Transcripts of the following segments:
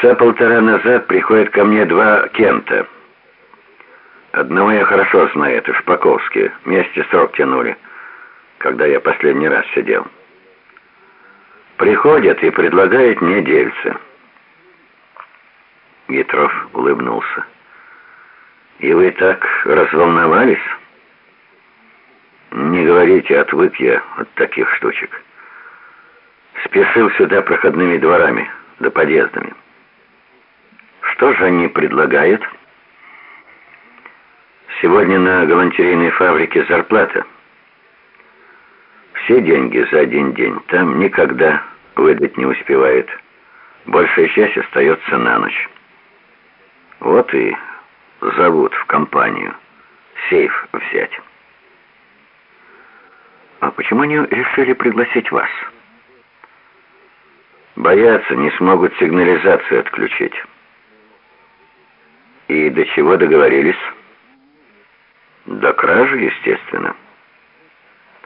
Часа полтора назад приходят ко мне два Кента. Одного я хорошо знаю, это Шпаковский. Вместе срок тянули, когда я последний раз сидел. Приходят и предлагают мне дельце. Ветров улыбнулся. «И вы так разволновались?» «Не говорите, отвык я от таких штучек. Спешил сюда проходными дворами, да подъездами. Что же они предлагают?» «Сегодня на галантерейной фабрике зарплата. Все деньги за один день. Там никогда выдать не успевают. Большая часть остается на ночь. Вот и зовут в компанию. Сейф взять». «А почему они решили пригласить вас?» «Боятся, не смогут сигнализацию отключить». «И до чего договорились?» «До кражи, естественно».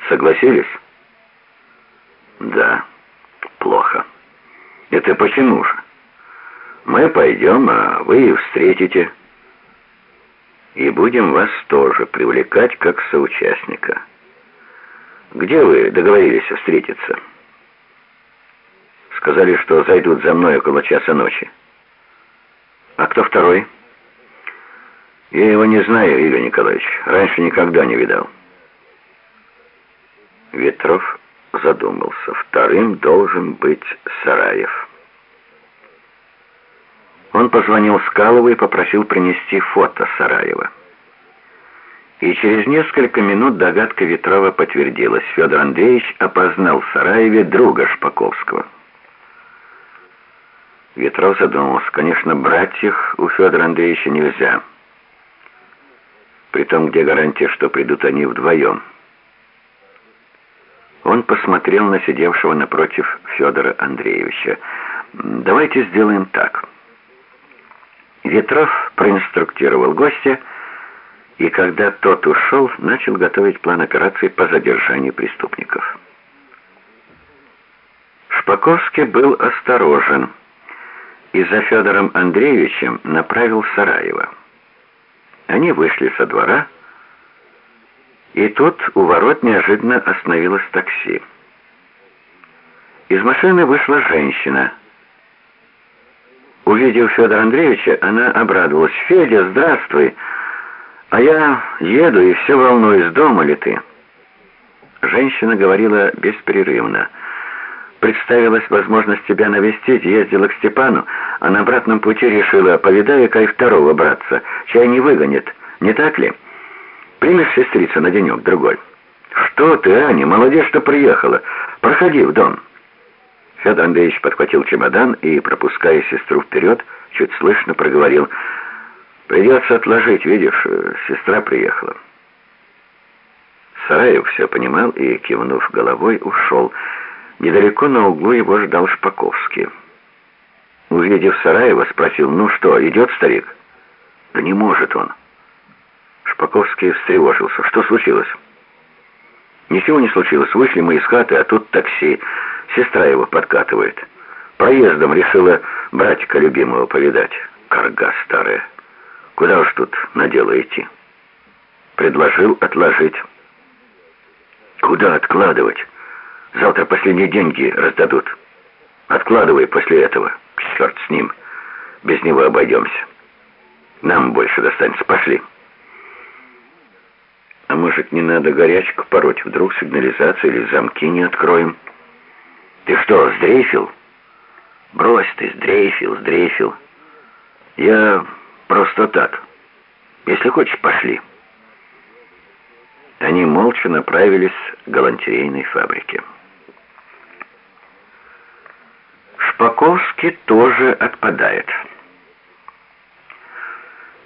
«Согласились?» «Да, плохо». «Это почему же?» «Мы пойдем, а вы встретите» и будем вас тоже привлекать как соучастника». Где вы договорились встретиться? Сказали, что зайдут за мной около часа ночи. А кто второй? Я его не знаю, Игорь Николаевич. Раньше никогда не видал. Ветров задумался. Вторым должен быть Сараев. Он позвонил Скалову и попросил принести фото Сараева. И через несколько минут догадка Ветрова подтвердилась. Федор Андреевич опознал в Сараеве друга Шпаковского. Ветров задумался. Конечно, брать их у Федора Андреевича нельзя. При том, где гарантия, что придут они вдвоем. Он посмотрел на сидевшего напротив Федора Андреевича. «Давайте сделаем так». Ветров проинструктировал гостя, и когда тот ушел, начал готовить план операции по задержанию преступников. Шпаковский был осторожен и за Федором Андреевичем направил Сараева. Они вышли со двора, и тут у ворот неожиданно остановилось такси. Из машины вышла женщина. Увидев Федора Андреевича, она обрадовалась. «Федя, здравствуй!» А я еду и все волнуюсь, дома ли ты?» Женщина говорила беспрерывно. Представилась возможность тебя навестить, ездила к Степану, а на обратном пути решила, повидаю-ка второго братца, чай не выгонит, не так ли? Примешь сестрицу на денек-другой? Что ты, Аня, молодец, что приехала. Проходи в дом. Федор Андреевич подхватил чемодан и, пропуская сестру вперед, чуть слышно проговорил — Придется отложить, видишь, э, сестра приехала. Сараев все понимал и, кивнув головой, ушел. Недалеко на углу его ждал Шпаковский. Увидев Сараева, спросил, ну что, идет старик? Да не может он. Шпаковский встревожился. Что случилось? Ничего не случилось. Вышли мы из хаты, а тут такси. Сестра его подкатывает. Проездом решила братика любимого повидать. Карга старая. Куда уж тут на дело идти? Предложил отложить. Куда откладывать? Завтра последние деньги раздадут. Откладывай после этого. Черт с ним. Без него обойдемся. Нам больше достанется. Пошли. А может, не надо горячку пороть? Вдруг сигнализация или замки не откроем? Ты что, сдрейфил? Брось ты, сдрейфил, сдрейфил. Я Просто так. Если хочешь, пошли. Они молча направились к галантерейной фабрике. Шпаковский тоже отпадает.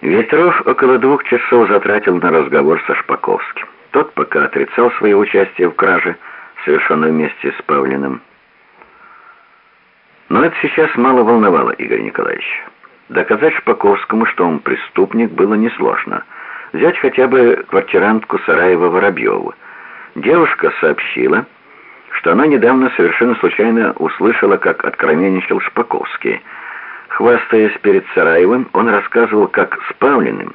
Ветров около двух часов затратил на разговор со Шпаковским. Тот пока отрицал свое участие в краже, совершенной вместе с Павлиным. Но это сейчас мало волновало Игоря Николаевича. Доказать Шпаковскому, что он преступник, было несложно. Взять хотя бы квартирантку Сараева Воробьеву. Девушка сообщила, что она недавно совершенно случайно услышала, как откровенничал Шпаковский. Хвастаясь перед Сараевым, он рассказывал, как с Павлиным